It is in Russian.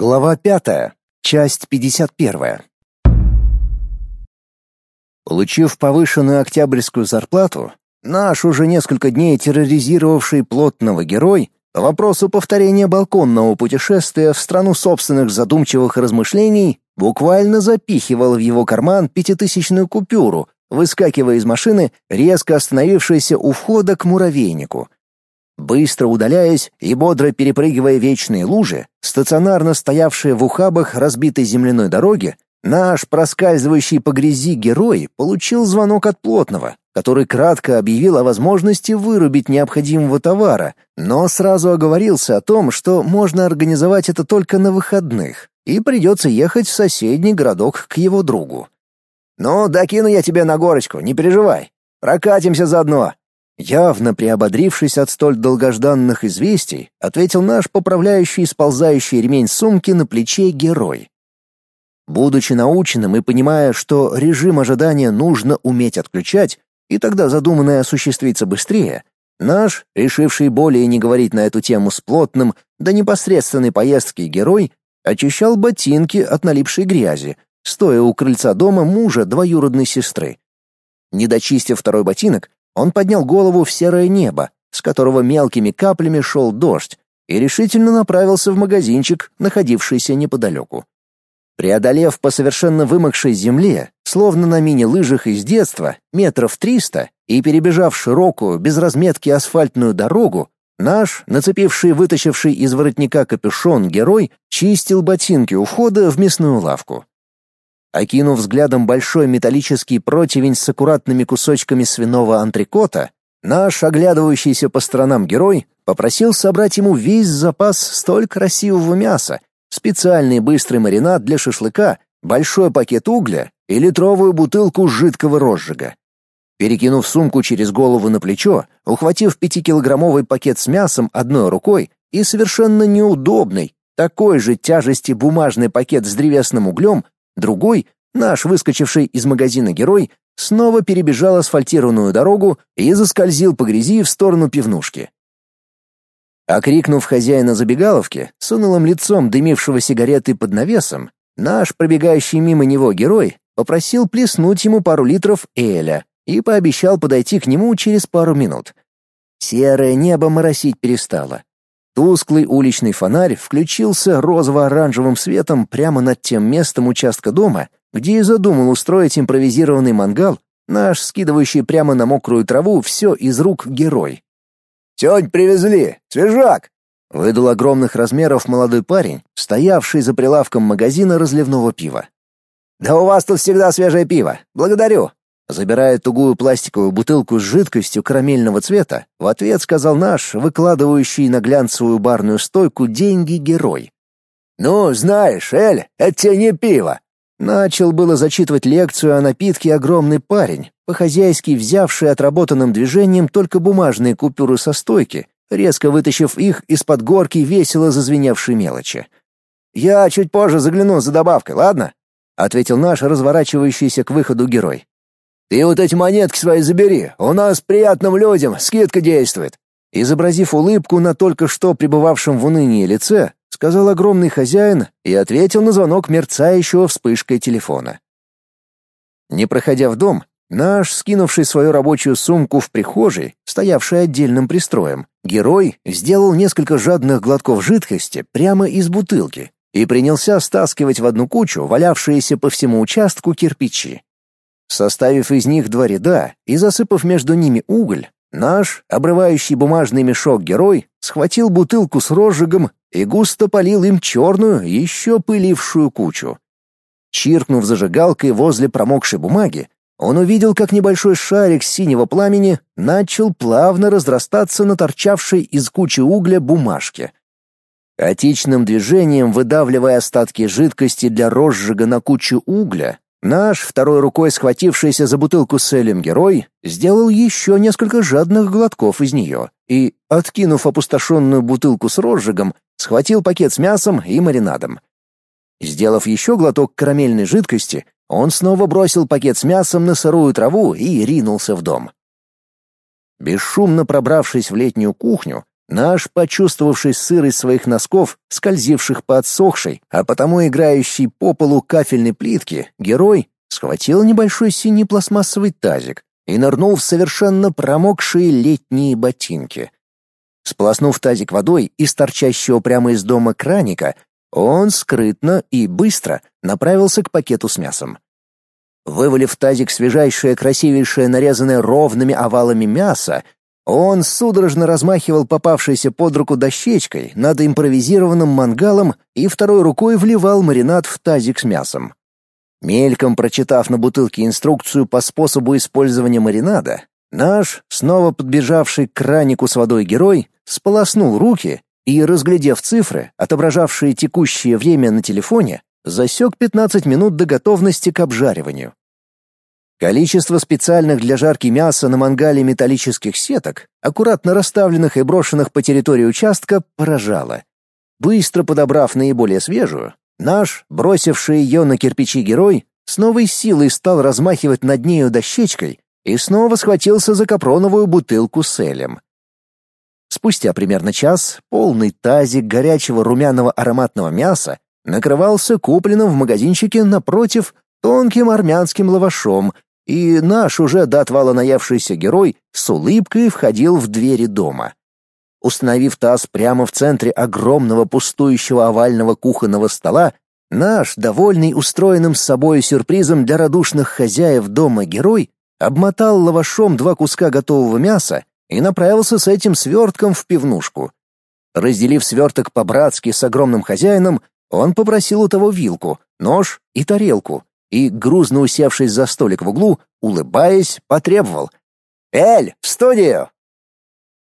Глава пятая, часть пятьдесят первая. Получив повышенную октябрьскую зарплату, наш уже несколько дней терроризировавший плотного герой по вопросу повторения балконного путешествия в страну собственных задумчивых размышлений буквально запихивал в его карман пятитысячную купюру, выскакивая из машины, резко остановившейся у входа к муравейнику. Быстро удаляясь и бодро перепрыгивая вечные лужи, стационарно стоявшие в ухабах разбитой земляной дороги, наш проскальзывающий по грязи герой получил звонок от плотного, который кратко объявил о возможности вырубить необходимого товара, но сразу оговорился о том, что можно организовать это только на выходных, и придется ехать в соседний городок к его другу. «Ну, докину я тебе на горочку, не переживай. Прокатимся заодно». Явно приободрившись от столь долгожданных известий, ответил наш поправляющий сползающий ремень сумки на плече герой. Будучи наученным и понимая, что режим ожидания нужно уметь отключать, и тогда задуманное осуществится быстрее, наш, решивший более не говорить на эту тему с плотным до непосредственной поездки герой, очищал ботинки от налипшей грязи, стоя у крыльца дома мужа двоюродной сестры. Не дочистив второй ботинок, он поднял голову в серое небо, с которого мелкими каплями шел дождь, и решительно направился в магазинчик, находившийся неподалеку. Преодолев по совершенно вымокшей земле, словно на мини-лыжах из детства, метров триста, и перебежав широкую, без разметки асфальтную дорогу, наш, нацепивший вытащивший из воротника капюшон герой, чистил ботинки у входа в мясную лавку. Окинув взглядом большой металлический противень с аккуратными кусочками свиного антрикота, наш оглядывающийся по сторонам герой попросил собрать ему весь запас столь красивого мяса, специальный быстрый маринад для шашлыка, большой пакет угля и литровую бутылку жидкого розжига. Перекинув сумку через голову на плечо, ухватив пятикилограммовый пакет с мясом одной рукой и совершенно неудобный, такой же тяжести бумажный пакет с древесным углем Другой, наш выскочивший из магазина герой, снова перебежал асфальтированную дорогу и заскользил по грязи в сторону пивнушки. Окрикнув хозяина забегаловки, с унылым лицом дымившего сигареты под навесом, наш пробегающий мимо него герой попросил плеснуть ему пару литров эля и пообещал подойти к нему через пару минут. Серое небо моросить перестало. Тусклый уличный фонарь включился розово-оранжевым светом прямо над тем местом участка дома, где и задумал устроить импровизированный мангал, наш скидывающий прямо на мокрую траву все из рук герой. «Тёнь привезли! Свежак!» — выдал огромных размеров молодой парень, стоявший за прилавком магазина разливного пива. «Да у вас тут всегда свежее пиво. Благодарю!» Забирая тугую пластиковую бутылку с жидкостью карамельного цвета, в ответ сказал наш, выкладывающий на глянцевую барную стойку деньги герой. «Ну, знаешь, Эль, это тебе не пиво!» Начал было зачитывать лекцию о напитке огромный парень, по-хозяйски взявший отработанным движением только бумажные купюры со стойки, резко вытащив их из-под горки весело зазвеневшей мелочи. «Я чуть позже загляну за добавкой, ладно?» — ответил наш разворачивающийся к выходу герой. Ты вот эти монетки свои забери, у нас приятным людям скидка действует. Изобразив улыбку на только что пребывавшем в унынии лице, сказал огромный хозяин и ответил на звонок мерцающего вспышкой телефона. Не проходя в дом, наш, скинувший свою рабочую сумку в прихожей, стоявший отдельным пристроем, герой сделал несколько жадных глотков жидкости прямо из бутылки и принялся стаскивать в одну кучу валявшиеся по всему участку кирпичи. Составив из них два ряда и засыпав между ними уголь, наш, обрывающий бумажный мешок герой, схватил бутылку с розжигом и густо полил им черную, еще пылившую кучу. Чиркнув зажигалкой возле промокшей бумаги, он увидел, как небольшой шарик синего пламени начал плавно разрастаться на торчавшей из кучи угля бумажке. Отечным движением выдавливая остатки жидкости для розжига на кучу угля, Наш, второй рукой схватившийся за бутылку с элем герой, сделал еще несколько жадных глотков из нее и, откинув опустошенную бутылку с розжигом, схватил пакет с мясом и маринадом. Сделав еще глоток карамельной жидкости, он снова бросил пакет с мясом на сырую траву и ринулся в дом. Бесшумно пробравшись в летнюю кухню, Наш, почувствовавший сырость своих носков, скользивших по отсохшей, а потому играющей по полу кафельной плитки, герой схватил небольшой синий пластмассовый тазик и нырнул в совершенно промокшие летние ботинки. Сполоснув тазик водой из торчащего прямо из дома краника, он скрытно и быстро направился к пакету с мясом. Вывалив в тазик свежайшее, красивейшее, нарезанное ровными овалами мясо, он судорожно размахивал попавшейся под руку дощечкой над импровизированным мангалом и второй рукой вливал маринад в тазик с мясом. Мельком прочитав на бутылке инструкцию по способу использования маринада, наш, снова подбежавший к кранику с водой герой, сполоснул руки и, разглядев цифры, отображавшие текущее время на телефоне, засек 15 минут до готовности к обжариванию. Количество специальных для жарки мяса на мангале металлических сеток, аккуратно расставленных и брошенных по территории участка, поражало. Быстро подобрав наиболее свежую, наш, бросивший ее на кирпичи герой, с новой силой стал размахивать над нею дощечкой и снова схватился за капроновую бутылку с элем. Спустя примерно час полный тазик горячего румяного ароматного мяса накрывался купленным в магазинчике напротив тонким армянским лавашом и наш уже до отвала наявшийся герой с улыбкой входил в двери дома. Установив таз прямо в центре огромного пустующего овального кухонного стола, наш, довольный устроенным с собой сюрпризом для радушных хозяев дома герой, обмотал лавашом два куска готового мяса и направился с этим свертком в пивнушку. Разделив сверток по-братски с огромным хозяином, он попросил у того вилку, нож и тарелку, и, грузно усевшись за столик в углу, улыбаясь, потребовал. «Эль, в студию!»